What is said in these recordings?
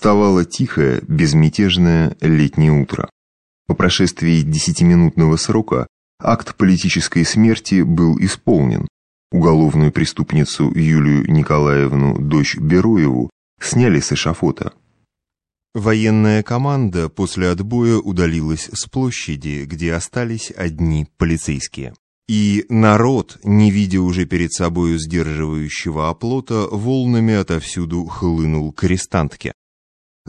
Вставало тихое, безмятежное летнее утро. По прошествии десятиминутного срока акт политической смерти был исполнен. Уголовную преступницу Юлию Николаевну, дочь Бероеву, сняли с эшафота. Военная команда после отбоя удалилась с площади, где остались одни полицейские. И народ, не видя уже перед собою сдерживающего оплота, волнами отовсюду хлынул к арестантке.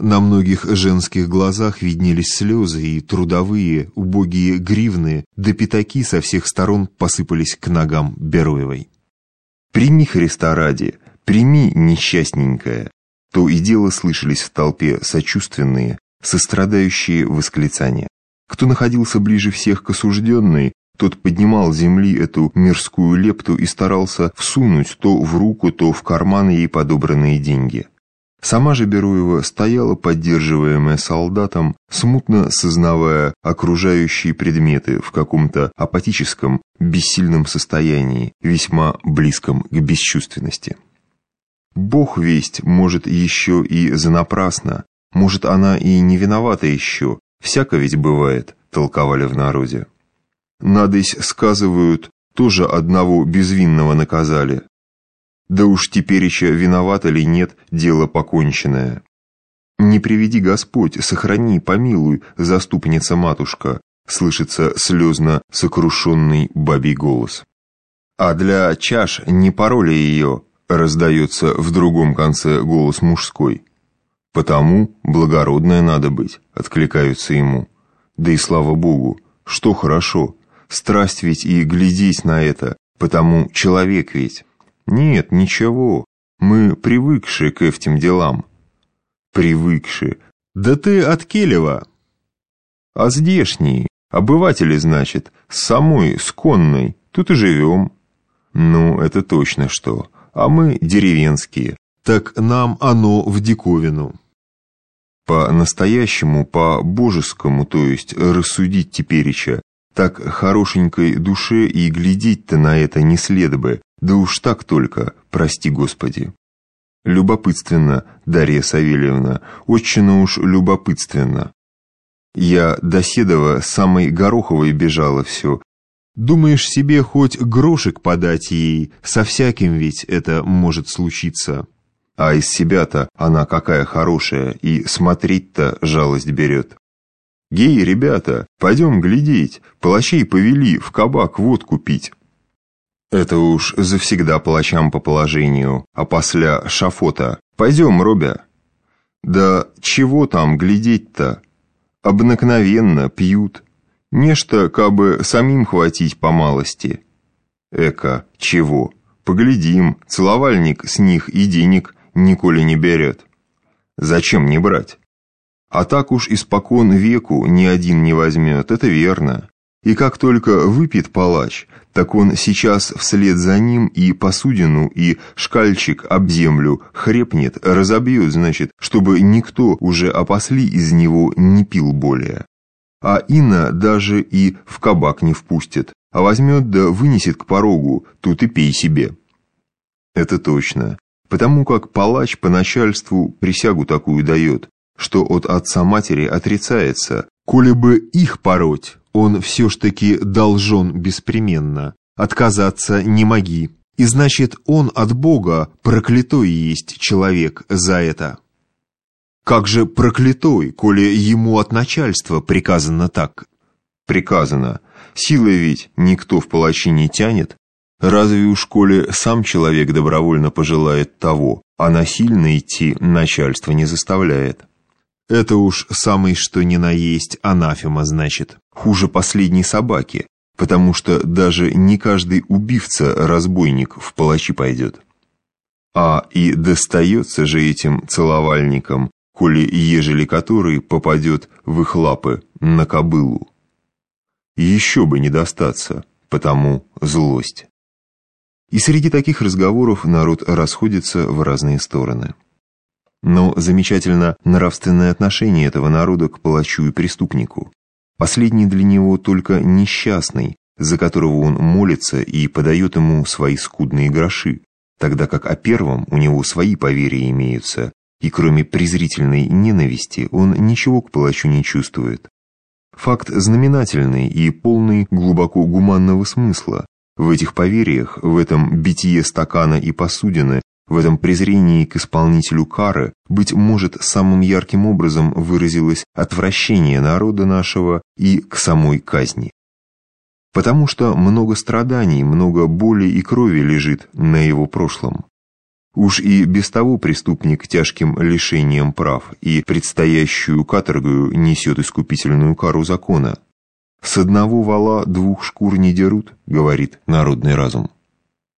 На многих женских глазах виднелись слезы, и трудовые, убогие гривны, да пятаки со всех сторон посыпались к ногам Бероевой. «Прими, Христа ради, прими, несчастненькая!» То и дело слышались в толпе сочувственные, сострадающие восклицания. Кто находился ближе всех к осужденной, тот поднимал с земли эту мирскую лепту и старался всунуть то в руку, то в карман ей подобранные деньги. Сама же Беруева стояла, поддерживаемая солдатом, смутно сознавая окружающие предметы в каком-то апатическом, бессильном состоянии, весьма близком к бесчувственности. Бог весть, может, еще и занапрасно, может, она и не виновата еще, всяко ведь бывает, толковали в народе. Надысь, сказывают, тоже одного безвинного наказали, да уж теперь еще виноват или нет, дело поконченное. «Не приведи Господь, сохрани, помилуй, заступница-матушка», слышится слезно сокрушенный бабий голос. «А для чаш не пароли ее», раздается в другом конце голос мужской. «Потому благородное надо быть», откликаются ему. «Да и слава Богу, что хорошо, страсть ведь и глядеть на это, потому человек ведь». Нет, ничего. Мы привыкшие к этим делам. Привыкшие. Да ты от Келева. А здешние, обыватели, значит, с самой, с конной, тут и живем. Ну, это точно что. А мы деревенские. Так нам оно в диковину. По-настоящему, по-божескому, то есть рассудить тепереча, так хорошенькой душе и глядеть-то на это не след бы, да уж так только, прости Господи. Любопытственно, Дарья Савельевна, очень уж любопытственно. Я до Седова самой Гороховой бежала все. Думаешь себе хоть грошек подать ей, со всяким ведь это может случиться. А из себя-то она какая хорошая, и смотреть-то жалость берет. Гей, ребята, пойдем глядеть, палачей повели в кабак водку пить. Это уж завсегда палачам по положению, а после шафота. Пойдем, Робя. Да чего там глядеть-то? Обыкновенно пьют. Нечто, кабы самим хватить по малости. Эка, чего? Поглядим, целовальник с них и денег николи не берет. Зачем не брать? А так уж испокон веку ни один не возьмет, это верно. И как только выпьет палач, так он сейчас вслед за ним и посудину, и шкальчик об землю хрепнет, разобьет, значит, чтобы никто уже опосли из него не пил более. А Инна даже и в кабак не впустит, а возьмет да вынесет к порогу, тут и пей себе. Это точно, потому как палач по начальству присягу такую дает, что от отца-матери отрицается, коли бы их пороть, он все ж таки должен беспременно, отказаться не моги, и значит он от Бога проклятой есть человек за это. Как же проклятой, коли ему от начальства приказано так? Приказано. Силой ведь никто в палачи не тянет. Разве уж коли сам человек добровольно пожелает того, а насильно идти начальство не заставляет? Это уж самый что ни на есть анафема, значит. Хуже последней собаки, потому что даже не каждый убивца-разбойник в палачи пойдет. А и достается же этим целовальникам, коли ежели который попадет в их лапы на кобылу. Еще бы не достаться, потому злость. И среди таких разговоров народ расходится в разные стороны. Но замечательно нравственное отношение этого народа к палачу и преступнику. Последний для него только несчастный, за которого он молится и подает ему свои скудные гроши, тогда как о первом у него свои поверья имеются, и кроме презрительной ненависти он ничего к палачу не чувствует. Факт знаменательный и полный глубоко гуманного смысла. В этих поверьях, в этом битие стакана и посудины, в этом презрении к исполнителю кары, быть может, самым ярким образом выразилось отвращение народа нашего и к самой казни. Потому что много страданий, много боли и крови лежит на его прошлом. Уж и без того преступник тяжким лишением прав и предстоящую каторгою несет искупительную кару закона. «С одного вала двух шкур не дерут», — говорит народный разум.